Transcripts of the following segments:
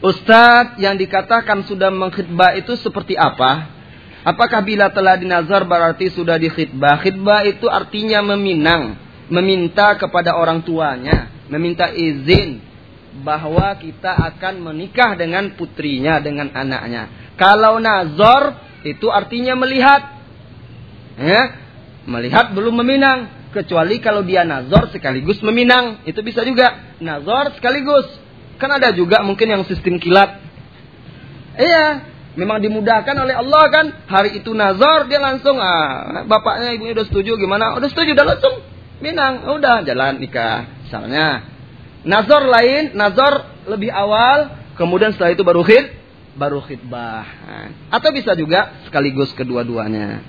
Ustadz yang dikatakan sudah mengkhidbah itu seperti apa? Apakah bila telah dinazar berarti sudah dikhidbah? Khidbah itu artinya meminang, meminta kepada orang tuanya, meminta izin bahwa kita akan menikah dengan putrinya, dengan anaknya. Kalau nazar itu artinya melihat. Ya, melihat belum meminang. Kecuali kalau dia nazar sekaligus meminang. Itu bisa juga. Nazar sekaligus. Kan ada juga mungkin yang sistem kilat. Iya, memang dimudahkan oleh Allah kan. Hari itu nazar dia langsung ah bapaknya ibunya udah setuju gimana? Udah setuju udah langsung minang. Udah jalan nikah. Misalnya nazar lain, nazar lebih awal, kemudian setelah itu baru khid baru khidbah. Atau bisa juga sekaligus kedua-duanya.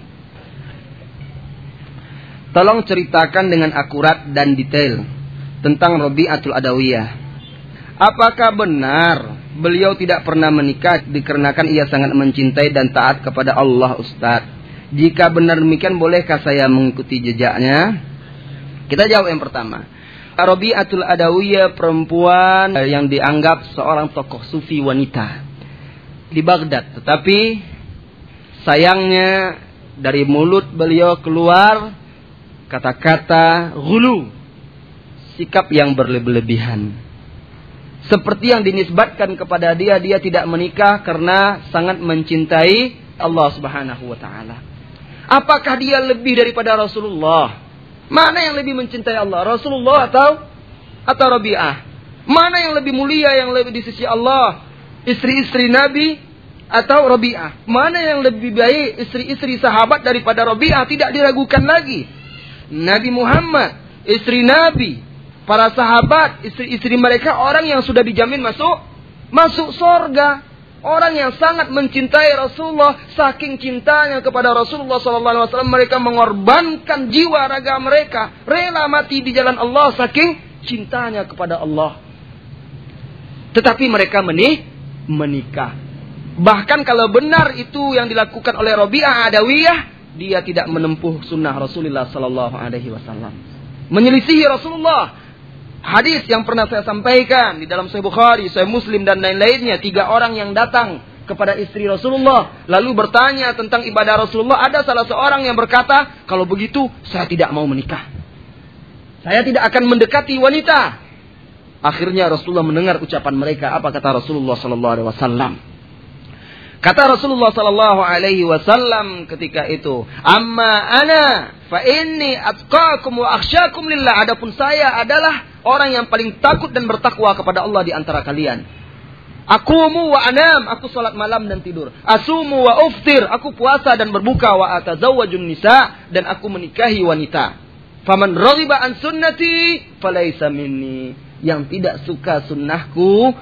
Tolong ceritakan dengan akurat dan detail tentang Robi'atul Adawiyah. Apakah benar beliau tidak pernah menikah dikarenakan ia sangat mencintai dan taat kepada Allah Ustaz? Jika benar demikian bolehkah saya mengikuti jejaknya? Kita jawab yang pertama. Rabi'atul Adawiyah perempuan yang dianggap seorang tokoh sufi wanita di Baghdad. Tetapi sayangnya dari mulut beliau keluar kata-kata gulu. Sikap yang berlebihan seperti yang dinisbatkan kepada dia, dia tidak menikah karena sangat mencintai Allah Subhanahu wa taala. Apakah dia lebih daripada Rasulullah? Mana yang lebih mencintai Allah? Rasulullah atau atau Rabi'ah? Mana yang lebih mulia yang lebih di sisi Allah? Istri-istri Nabi atau Rabi'ah? Mana yang lebih baik istri-istri sahabat daripada Rabi'ah? Tidak diragukan lagi. Nabi Muhammad, istri Nabi, para sahabat, istri-istri mereka orang yang sudah dijamin masuk masuk sorga. Orang yang sangat mencintai Rasulullah, saking cintanya kepada Rasulullah SAW, mereka mengorbankan jiwa raga mereka, rela mati di jalan Allah, saking cintanya kepada Allah. Tetapi mereka menih, menikah. Bahkan kalau benar itu yang dilakukan oleh Robi'ah Adawiyah, dia tidak menempuh sunnah Rasulullah Wasallam, menyelisihi Rasulullah, Hadis yang pernah saya sampaikan di dalam Sahih Bukhari, Sahih Muslim dan lain-lainnya, tiga orang yang datang kepada istri Rasulullah lalu bertanya tentang ibadah Rasulullah, ada salah seorang yang berkata, "Kalau begitu saya tidak mau menikah. Saya tidak akan mendekati wanita." Akhirnya Rasulullah mendengar ucapan mereka, apa kata Rasulullah sallallahu alaihi wasallam? Kata Rasulullah sallallahu alaihi wasallam ketika itu, "Amma ana fa inni atqakum wa akhsyakum lillah." Adapun saya adalah orang yang paling takut dan bertakwa kepada Allah di antara kalian. Akumu wa anam, aku salat malam dan tidur. Asumu wa uftir, aku puasa dan berbuka wa atazawwajun nisa dan aku menikahi wanita. Faman raghiba an sunnati falaysa minni. Yang tidak suka sunnahku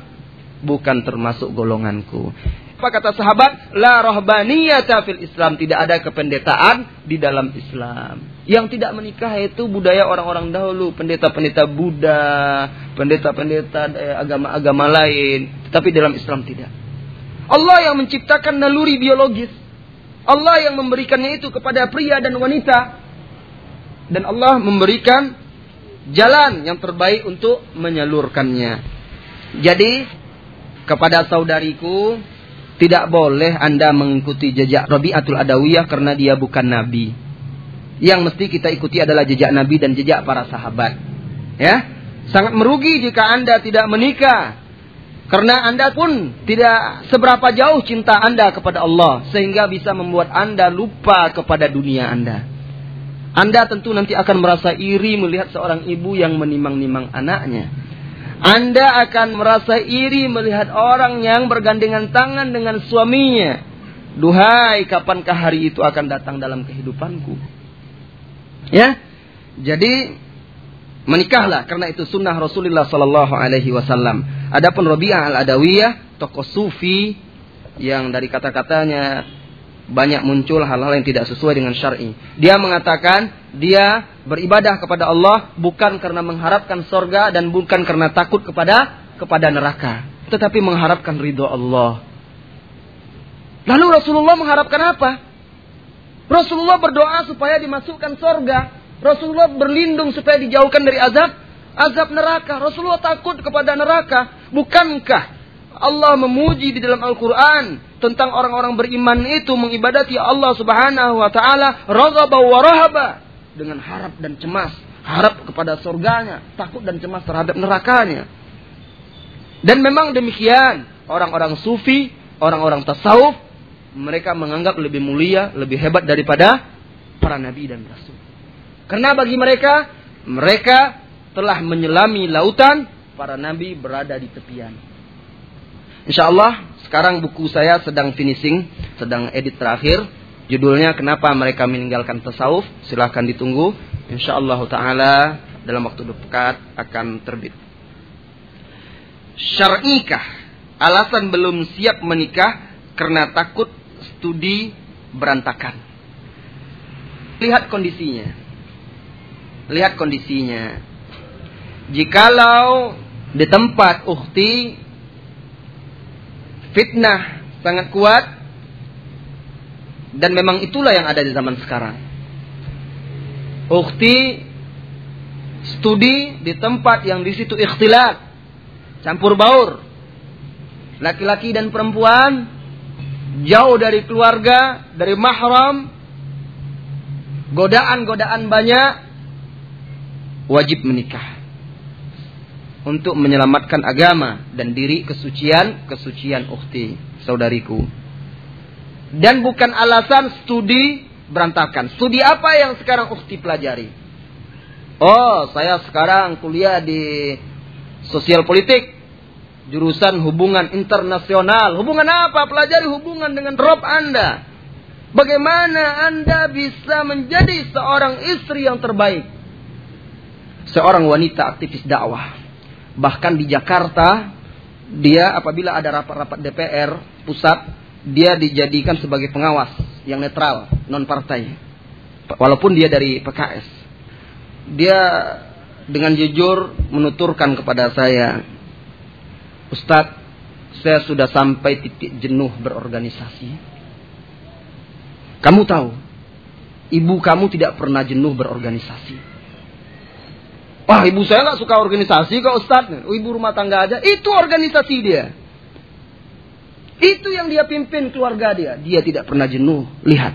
bukan termasuk golonganku. Apa kata sahabat? La rohbaniyata fil Islam. Tidak ada kependetaan di dalam Islam. Yang tidak menikah itu budaya orang-orang dahulu. Pendeta-pendeta Buddha. Pendeta-pendeta eh, agama-agama lain. Tetapi dalam Islam tidak. Allah yang menciptakan naluri biologis. Allah yang memberikannya itu kepada pria dan wanita. Dan Allah memberikan jalan yang terbaik untuk menyalurkannya. Jadi kepada saudariku tidak boleh Anda mengikuti jejak Rabi'atul Adawiyah karena dia bukan nabi. Yang mesti kita ikuti adalah jejak nabi dan jejak para sahabat. Ya. Sangat merugi jika Anda tidak menikah. Karena Anda pun tidak seberapa jauh cinta Anda kepada Allah sehingga bisa membuat Anda lupa kepada dunia Anda. Anda tentu nanti akan merasa iri melihat seorang ibu yang menimang-nimang anaknya. Anda akan merasa iri melihat orang yang bergandengan tangan dengan suaminya. Duhai, kapankah hari itu akan datang dalam kehidupanku? Ya, jadi menikahlah karena itu sunnah Rasulullah Sallallahu Alaihi Wasallam. Adapun Robi'ah al Adawiyah, tokoh sufi yang dari kata-katanya banyak muncul hal-hal yang tidak sesuai dengan syar'i. Dia mengatakan dia beribadah kepada Allah bukan karena mengharapkan sorga dan bukan karena takut kepada kepada neraka, tetapi mengharapkan ridho Allah. Lalu Rasulullah mengharapkan apa? Rasulullah berdoa supaya dimasukkan sorga. Rasulullah berlindung supaya dijauhkan dari azab azab neraka. Rasulullah takut kepada neraka. Bukankah Allah memuji di dalam Al-Quran tentang orang-orang beriman itu mengibadati Allah Subhanahu wa taala raghaba wa rahaba dengan harap dan cemas, harap kepada surganya, takut dan cemas terhadap nerakanya. Dan memang demikian, orang-orang sufi, orang-orang tasawuf mereka menganggap lebih mulia, lebih hebat daripada para nabi dan rasul. Karena bagi mereka, mereka telah menyelami lautan, para nabi berada di tepian. Insya Allah sekarang buku saya sedang finishing, sedang edit terakhir. Judulnya kenapa mereka meninggalkan tasawuf? Silahkan ditunggu. Insya Allah Taala dalam waktu dekat akan terbit. Syar'ikah alasan belum siap menikah karena takut studi berantakan. Lihat kondisinya. Lihat kondisinya. Jikalau di tempat ukti fitnah sangat kuat dan memang itulah yang ada di zaman sekarang. Ukti studi di tempat yang di situ ikhtilat, campur baur. Laki-laki dan perempuan jauh dari keluarga, dari mahram, godaan-godaan banyak, wajib menikah untuk menyelamatkan agama dan diri kesucian kesucian ukhti saudariku. Dan bukan alasan studi berantakan. Studi apa yang sekarang ukhti pelajari? Oh saya sekarang kuliah di sosial politik jurusan hubungan internasional. Hubungan apa? Pelajari hubungan dengan rob anda. Bagaimana anda bisa menjadi seorang istri yang terbaik? Seorang wanita aktivis dakwah Bahkan di Jakarta, dia apabila ada rapat-rapat DPR pusat, dia dijadikan sebagai pengawas yang netral, non partai. Walaupun dia dari PKS. Dia dengan jujur menuturkan kepada saya, Ustadz, saya sudah sampai titik jenuh berorganisasi. Kamu tahu, ibu kamu tidak pernah jenuh berorganisasi. Wah ibu saya nggak suka organisasi kok Ustaz. Oh, ibu rumah tangga aja. Itu organisasi dia. Itu yang dia pimpin keluarga dia. Dia tidak pernah jenuh. Lihat.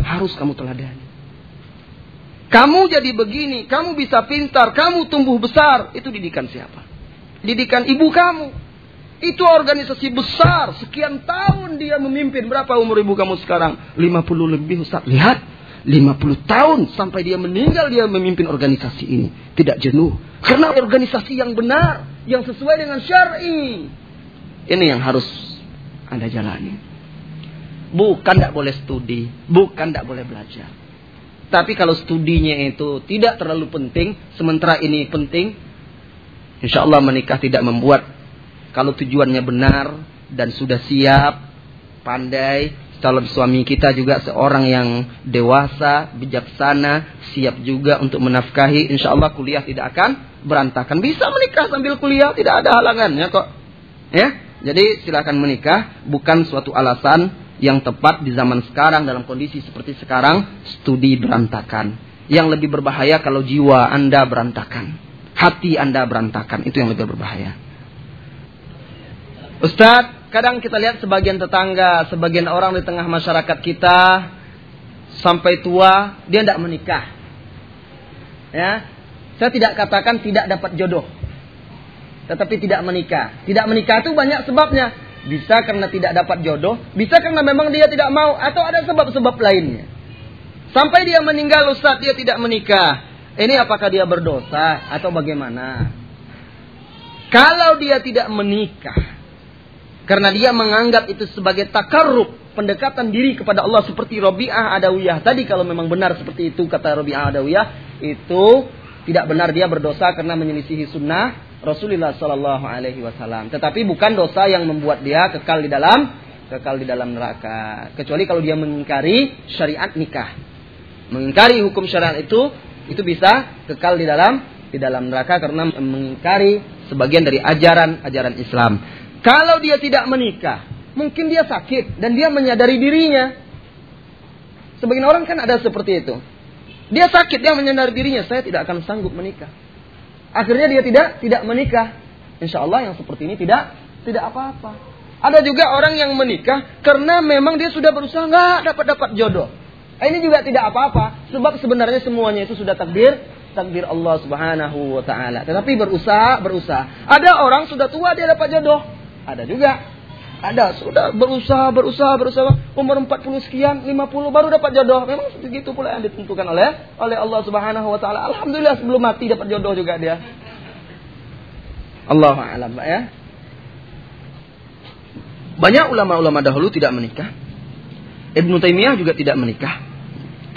Harus kamu teladani. Kamu jadi begini. Kamu bisa pintar. Kamu tumbuh besar. Itu didikan siapa? Didikan ibu kamu. Itu organisasi besar. Sekian tahun dia memimpin. Berapa umur ibu kamu sekarang? 50 lebih Ustaz. Lihat. 50 tahun sampai dia meninggal dia memimpin organisasi ini. Tidak jenuh. Karena organisasi yang benar. Yang sesuai dengan syar'i. Ini yang harus Anda jalani. Bukan tidak boleh studi. Bukan tidak boleh belajar. Tapi kalau studinya itu tidak terlalu penting. Sementara ini penting. Insya Allah menikah tidak membuat. Kalau tujuannya benar. Dan sudah siap. Pandai calon suami kita juga seorang yang dewasa, bijaksana, siap juga untuk menafkahi. Insya Allah kuliah tidak akan berantakan. Bisa menikah sambil kuliah, tidak ada halangannya kok. Ya, jadi silakan menikah, bukan suatu alasan yang tepat di zaman sekarang dalam kondisi seperti sekarang studi berantakan. Yang lebih berbahaya kalau jiwa Anda berantakan, hati Anda berantakan, itu yang lebih berbahaya. Ustadz, kadang kita lihat sebagian tetangga, sebagian orang di tengah masyarakat kita sampai tua dia tidak menikah. Ya, saya tidak katakan tidak dapat jodoh, tetapi tidak menikah. Tidak menikah itu banyak sebabnya. Bisa karena tidak dapat jodoh, bisa karena memang dia tidak mau, atau ada sebab-sebab lainnya. Sampai dia meninggal Ustaz, dia tidak menikah. Ini apakah dia berdosa atau bagaimana? Kalau dia tidak menikah, karena dia menganggap itu sebagai takarrub, pendekatan diri kepada Allah seperti Robi'ah Adawiyah. Tadi kalau memang benar seperti itu kata Robi'ah Adawiyah, itu tidak benar dia berdosa karena menyelisihi sunnah Rasulullah Sallallahu Alaihi Wasallam. Tetapi bukan dosa yang membuat dia kekal di dalam kekal di dalam neraka. Kecuali kalau dia mengingkari syariat nikah, mengingkari hukum syariat itu, itu bisa kekal di dalam di dalam neraka karena mengingkari sebagian dari ajaran ajaran Islam. Kalau dia tidak menikah, mungkin dia sakit dan dia menyadari dirinya. Sebagian orang kan ada seperti itu. Dia sakit, dia menyadari dirinya, saya tidak akan sanggup menikah. Akhirnya dia tidak tidak menikah. Insya Allah yang seperti ini tidak tidak apa-apa. Ada juga orang yang menikah karena memang dia sudah berusaha nggak dapat dapat jodoh. Eh, ini juga tidak apa-apa, sebab sebenarnya semuanya itu sudah takdir takdir Allah Subhanahu wa taala. Tetapi berusaha, berusaha. Ada orang sudah tua dia dapat jodoh. Ada juga. Ada sudah berusaha, berusaha, berusaha umur 40 sekian, 50 baru dapat jodoh. Memang begitu pula yang ditentukan oleh oleh Allah Subhanahu wa taala. Alhamdulillah sebelum mati dapat jodoh juga dia. Allah alam ya. Banyak ulama-ulama dahulu tidak menikah. Ibnu Taimiyah juga tidak menikah.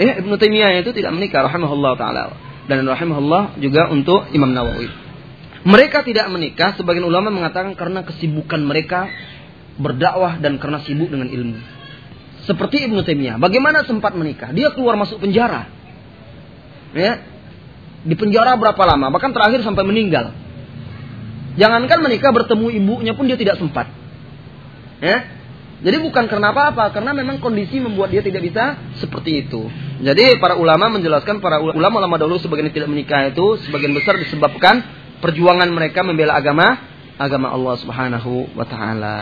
Eh, Ibnu Taimiyah itu tidak menikah rahimahullah taala dan rahimahullah juga untuk Imam Nawawi. Mereka tidak menikah, sebagian ulama mengatakan karena kesibukan mereka berdakwah dan karena sibuk dengan ilmu. Seperti Ibnu Taimiyah, bagaimana sempat menikah? Dia keluar masuk penjara. Ya. Di penjara berapa lama? Bahkan terakhir sampai meninggal. Jangankan menikah bertemu ibunya pun dia tidak sempat. Ya. Jadi bukan karena apa-apa, karena memang kondisi membuat dia tidak bisa seperti itu. Jadi para ulama menjelaskan para ulama-ulama dahulu sebagian tidak menikah itu sebagian besar disebabkan perjuangan mereka membela agama agama Allah Subhanahu wa taala.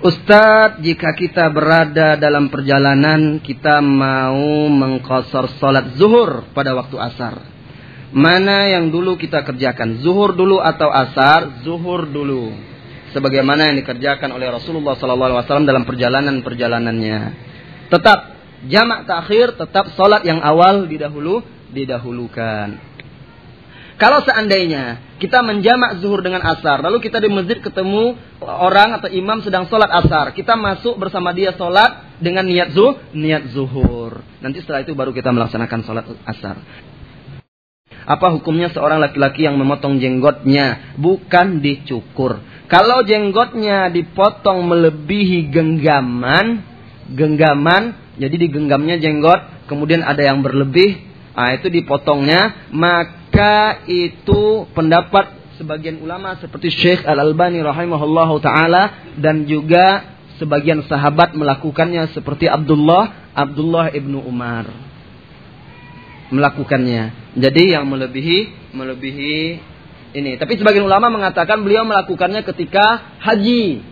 Ustadz, jika kita berada dalam perjalanan, kita mau mengkosor sholat zuhur pada waktu asar. Mana yang dulu kita kerjakan? Zuhur dulu atau asar? Zuhur dulu sebagaimana yang dikerjakan oleh Rasulullah SAW dalam perjalanan-perjalanannya. Tetap jamak takhir, tetap solat yang awal didahulu didahulukan. Kalau seandainya kita menjamak zuhur dengan asar, lalu kita di masjid ketemu orang atau imam sedang sholat asar, kita masuk bersama dia sholat dengan niat zuh, niat zuhur. Nanti setelah itu baru kita melaksanakan sholat asar. Apa hukumnya seorang laki-laki yang memotong jenggotnya bukan dicukur? Kalau jenggotnya dipotong melebihi genggaman, genggaman, jadi digenggamnya jenggot, kemudian ada yang berlebih, ah itu dipotongnya, maka itu pendapat sebagian ulama seperti Syekh Al-Albani rahimahullahu taala dan juga sebagian sahabat melakukannya seperti Abdullah Abdullah ibnu Umar melakukannya. Jadi yang melebihi melebihi ini. Tapi sebagian ulama mengatakan beliau melakukannya ketika haji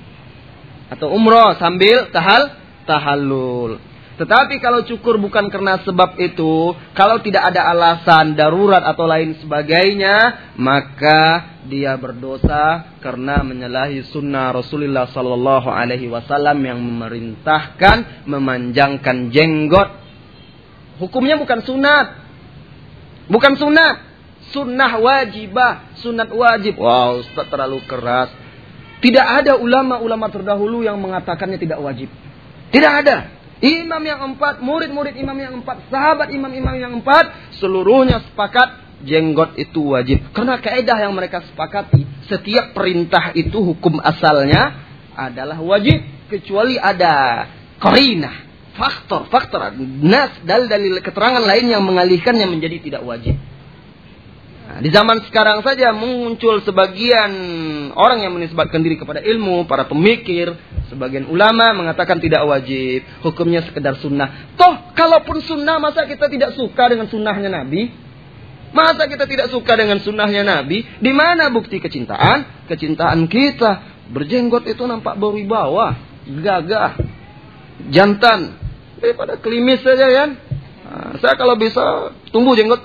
atau umroh sambil tahal tahallul. Tetapi kalau cukur bukan karena sebab itu, kalau tidak ada alasan darurat atau lain sebagainya, maka dia berdosa karena menyalahi sunnah Rasulullah Sallallahu Alaihi Wasallam yang memerintahkan memanjangkan jenggot. Hukumnya bukan sunat, bukan sunat, sunnah wajibah, sunat wajib. Wow, Ustaz terlalu keras. Tidak ada ulama-ulama terdahulu yang mengatakannya tidak wajib. Tidak ada. Imam yang empat, murid-murid imam yang empat, sahabat imam-imam yang empat, seluruhnya sepakat jenggot itu wajib. Karena kaidah yang mereka sepakati, setiap perintah itu hukum asalnya adalah wajib. Kecuali ada korinah, faktor, faktor, nas, dalil-dalil keterangan lain yang mengalihkannya menjadi tidak wajib. Nah, di zaman sekarang saja muncul sebagian orang yang menisbatkan diri kepada ilmu, para pemikir, sebagian ulama mengatakan tidak wajib, hukumnya sekedar sunnah. Toh, kalaupun sunnah, masa kita tidak suka dengan sunnahnya Nabi? Masa kita tidak suka dengan sunnahnya Nabi? Di mana bukti kecintaan? Kecintaan kita. Berjenggot itu nampak berwibawa, gagah, jantan. Daripada klimis saja kan. Nah, saya kalau bisa tumbuh jenggot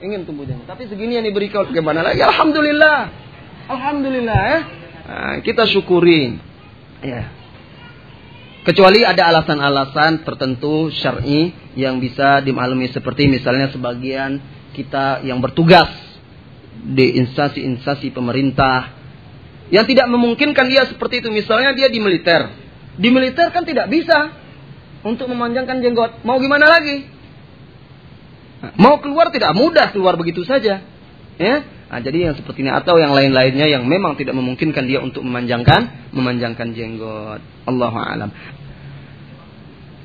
ingin tumbuh janggut. Tapi segini yang diberikan bagaimana lagi? Alhamdulillah. Alhamdulillah ya. Nah, kita syukuri. Ya. Kecuali ada alasan-alasan tertentu syar'i yang bisa dimaklumi seperti misalnya sebagian kita yang bertugas di instansi-instansi pemerintah yang tidak memungkinkan dia seperti itu. Misalnya dia di militer. Di militer kan tidak bisa untuk memanjangkan jenggot. Mau gimana lagi? Mau keluar tidak mudah keluar begitu saja. Ya. Nah, jadi yang seperti ini atau yang lain-lainnya yang memang tidak memungkinkan dia untuk memanjangkan memanjangkan jenggot. Allah alam.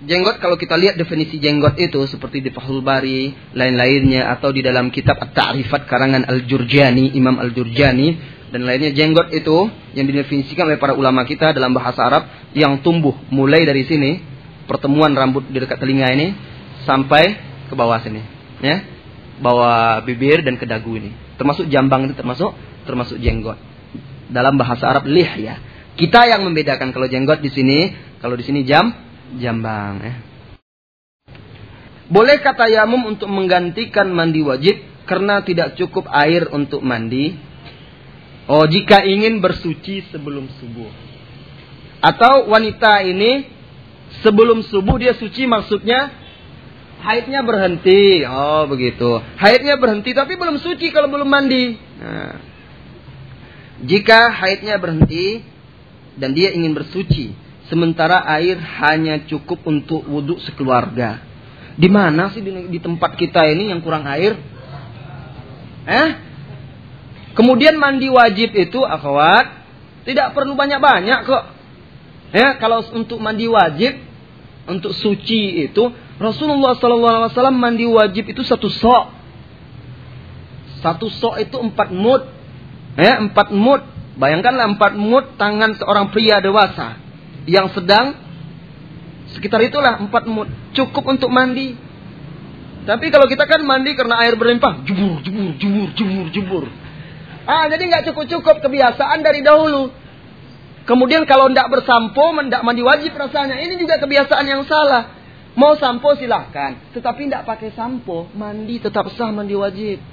Jenggot kalau kita lihat definisi jenggot itu seperti di Fathul Bari, lain-lainnya atau di dalam kitab At-Ta'rifat karangan Al-Jurjani, Imam Al-Jurjani dan lainnya jenggot itu yang didefinisikan oleh para ulama kita dalam bahasa Arab yang tumbuh mulai dari sini pertemuan rambut di dekat telinga ini sampai ke bawah sini ya bawa bibir dan ke dagu ini termasuk jambang itu termasuk termasuk jenggot Dalam bahasa Arab lih ya. Kita yang membedakan kalau jenggot di sini, kalau di sini jam jambang ya. Boleh kata yamum untuk menggantikan mandi wajib karena tidak cukup air untuk mandi? Oh, jika ingin bersuci sebelum subuh. Atau wanita ini sebelum subuh dia suci maksudnya haidnya berhenti. Oh, begitu. Haidnya berhenti tapi belum suci kalau belum mandi. Nah. Jika haidnya berhenti dan dia ingin bersuci, sementara air hanya cukup untuk wudhu sekeluarga. Di mana sih di, di tempat kita ini yang kurang air? Eh? Kemudian mandi wajib itu akhwat tidak perlu banyak-banyak kok. Ya, kalau untuk mandi wajib untuk suci itu Rasulullah SAW mandi wajib itu satu sok. Satu sok itu empat mud. Ya, empat mud. Bayangkanlah empat mud tangan seorang pria dewasa yang sedang sekitar itulah empat mud cukup untuk mandi. Tapi kalau kita kan mandi karena air berlimpah, jubur, jubur, jubur, jubur, jubur. Ah, jadi nggak cukup-cukup kebiasaan dari dahulu. Kemudian kalau tidak bersampo, tidak mandi wajib rasanya. Ini juga kebiasaan yang salah. Mau sampo silahkan. Tetapi tidak pakai sampo. Mandi tetap sah mandi wajib.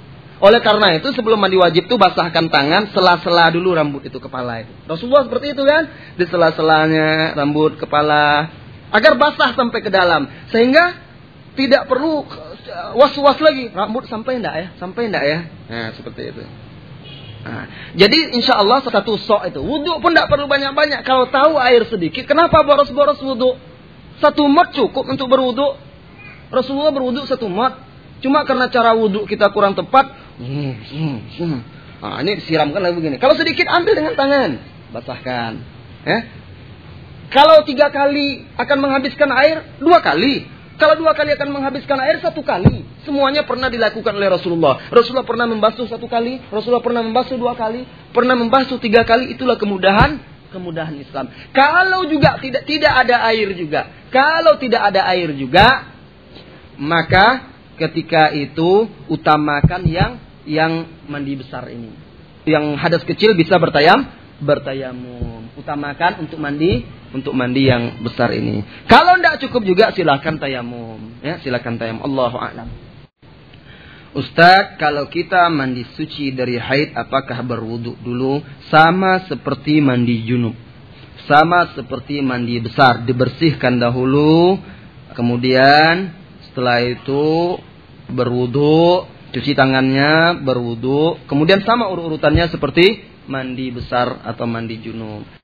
Oleh karena itu sebelum mandi wajib itu basahkan tangan, sela-sela dulu rambut itu kepala itu. Rasulullah seperti itu kan? Di sela-selanya rambut kepala agar basah sampai ke dalam. Sehingga tidak perlu was-was lagi. Rambut sampai enggak ya? Sampai enggak ya? Nah, seperti itu. Nah, jadi insya Allah satu sok itu. Wudhu pun tidak perlu banyak-banyak. Kalau tahu air sedikit, kenapa boros-boros wudhu? Satu mat cukup untuk berwudhu. Rasulullah berwudhu satu mat. Cuma karena cara wudhu kita kurang tepat. Nah, ini siramkan lagi begini. Kalau sedikit ambil dengan tangan. Basahkan. Ya. Kalau tiga kali akan menghabiskan air, dua kali. Kalau dua kali akan menghabiskan air satu kali. Semuanya pernah dilakukan oleh Rasulullah. Rasulullah pernah membasuh satu kali, Rasulullah pernah membasuh dua kali, pernah membasuh tiga kali. Itulah kemudahan kemudahan Islam. Kalau juga tidak tidak ada air juga, kalau tidak ada air juga, maka ketika itu utamakan yang yang mandi besar ini. Yang hadas kecil bisa bertayam, bertayamum. Utamakan untuk mandi untuk mandi yang besar ini. Kalau tidak cukup juga silahkan tayamum. Ya, silahkan tayamum. Allahu a'lam. Ustaz, kalau kita mandi suci dari haid, apakah berwudhu dulu? Sama seperti mandi junub. Sama seperti mandi besar. Dibersihkan dahulu. Kemudian setelah itu berwudhu. Cuci tangannya, berwudhu. Kemudian sama urut-urutannya seperti mandi besar atau mandi junub.